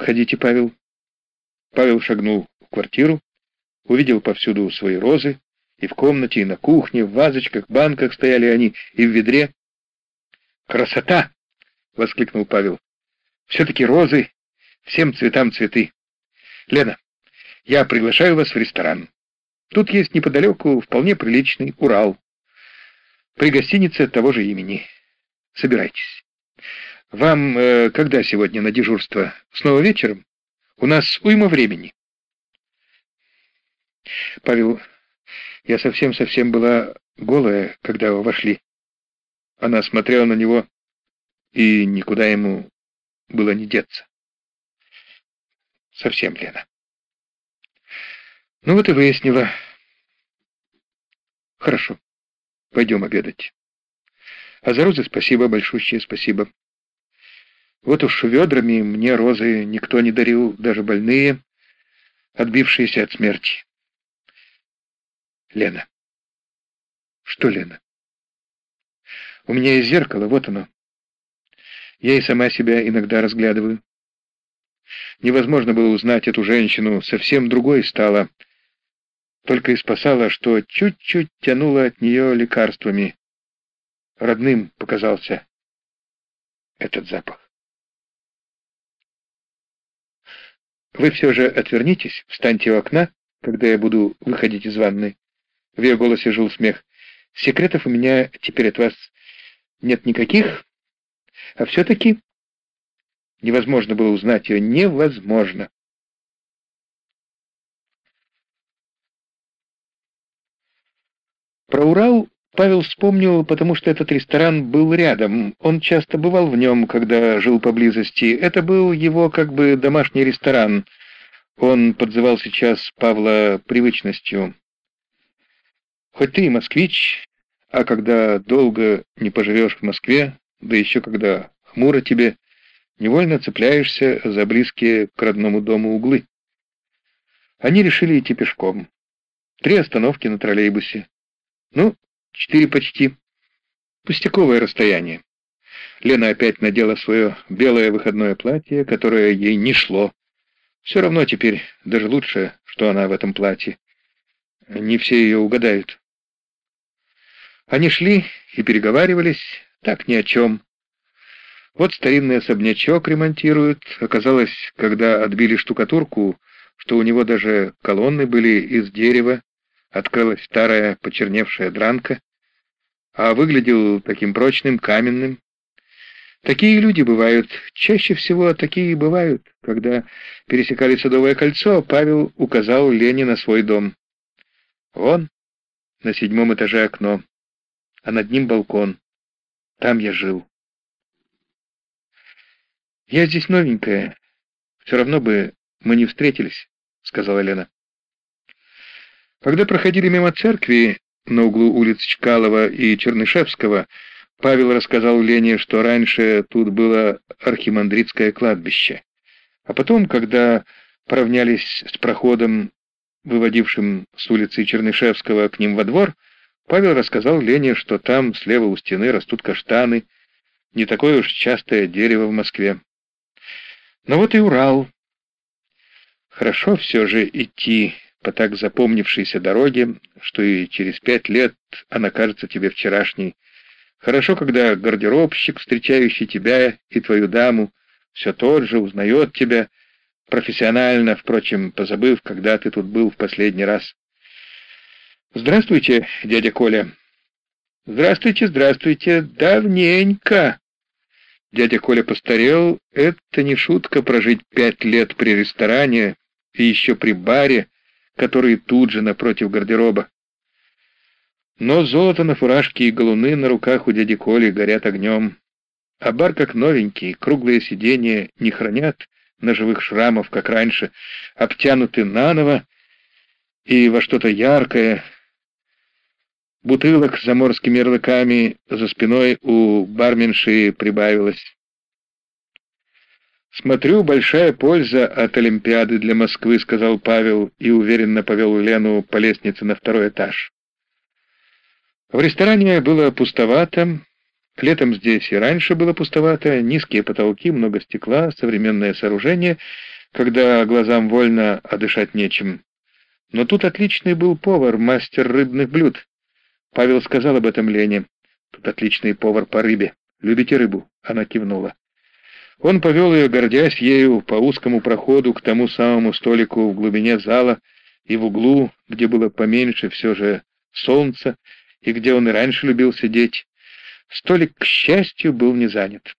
«Входите, Павел». Павел шагнул в квартиру, увидел повсюду свои розы, и в комнате, и на кухне, в вазочках, банках стояли они, и в ведре. «Красота!» — воскликнул Павел. «Все-таки розы, всем цветам цветы. Лена, я приглашаю вас в ресторан. Тут есть неподалеку вполне приличный Урал. При гостинице того же имени. Собирайтесь. Вам э, когда сегодня на дежурство? Снова вечером? У нас уйма времени. Павел, я совсем-совсем была голая, когда вы вошли. Она смотрела на него, и никуда ему было не деться. Совсем, Лена. Ну вот и выяснила. Хорошо, пойдем обедать. А за розы спасибо, большущее спасибо. Вот уж ведрами мне розы никто не дарил, даже больные, отбившиеся от смерти. Лена. Что, Лена? У меня есть зеркало, вот оно. Я и сама себя иногда разглядываю. Невозможно было узнать эту женщину, совсем другой стала. Только и спасала, что чуть-чуть тянула от нее лекарствами. Родным показался этот запах. Вы все же отвернитесь, встаньте у окна, когда я буду выходить из ванной. В ее голосе жил смех. Секретов у меня теперь от вас нет никаких, а все-таки невозможно было узнать ее. Невозможно. Про Урал Павел вспомнил, потому что этот ресторан был рядом. Он часто бывал в нем, когда жил поблизости. Это был его как бы домашний ресторан. Он подзывал сейчас Павла привычностью. Хоть ты и москвич, а когда долго не поживешь в Москве, да еще когда хмуро тебе, невольно цепляешься за близкие к родному дому углы. Они решили идти пешком. Три остановки на троллейбусе. Ну, четыре почти. Пустяковое расстояние. Лена опять надела свое белое выходное платье, которое ей не шло. Все равно теперь даже лучше, что она в этом платье. Не все ее угадают. Они шли и переговаривались, так ни о чем. Вот старинный особнячок ремонтируют. Оказалось, когда отбили штукатурку, что у него даже колонны были из дерева, открылась старая почерневшая дранка, а выглядел таким прочным, каменным. Такие люди бывают, чаще всего такие бывают. Когда пересекали Садовое кольцо, Павел указал Лене на свой дом. Вон, на седьмом этаже окно а над ним балкон. Там я жил. «Я здесь новенькая. Все равно бы мы не встретились», — сказала Лена. Когда проходили мимо церкви на углу улиц Чкалова и Чернышевского, Павел рассказал Лене, что раньше тут было архимандритское кладбище. А потом, когда поравнялись с проходом, выводившим с улицы Чернышевского к ним во двор, Павел рассказал Лене, что там слева у стены растут каштаны, не такое уж частое дерево в Москве. Но вот и Урал. Хорошо все же идти по так запомнившейся дороге, что и через пять лет она кажется тебе вчерашней. Хорошо, когда гардеробщик, встречающий тебя и твою даму, все тот же узнает тебя, профессионально, впрочем, позабыв, когда ты тут был в последний раз. «Здравствуйте, дядя Коля». «Здравствуйте, здравствуйте. Давненько». Дядя Коля постарел. Это не шутка прожить пять лет при ресторане и еще при баре, который тут же напротив гардероба. Но золото на фуражке и галуны на руках у дяди Коли горят огнем. А бар как новенький, круглые сиденья не хранят ножевых шрамов, как раньше, обтянуты наново и во что-то яркое, Бутылок с заморскими ярлыками за спиной у барменши прибавилось. «Смотрю, большая польза от Олимпиады для Москвы», — сказал Павел и уверенно повел Лену по лестнице на второй этаж. В ресторане было пустовато. Летом здесь и раньше было пустовато. Низкие потолки, много стекла, современное сооружение. когда глазам вольно, а дышать нечем. Но тут отличный был повар, мастер рыбных блюд. Павел сказал об этом Лене. Тут отличный повар по рыбе. Любите рыбу? Она кивнула. Он повел ее, гордясь ею, по узкому проходу к тому самому столику в глубине зала и в углу, где было поменьше все же солнца, и где он и раньше любил сидеть. Столик, к счастью, был не занят.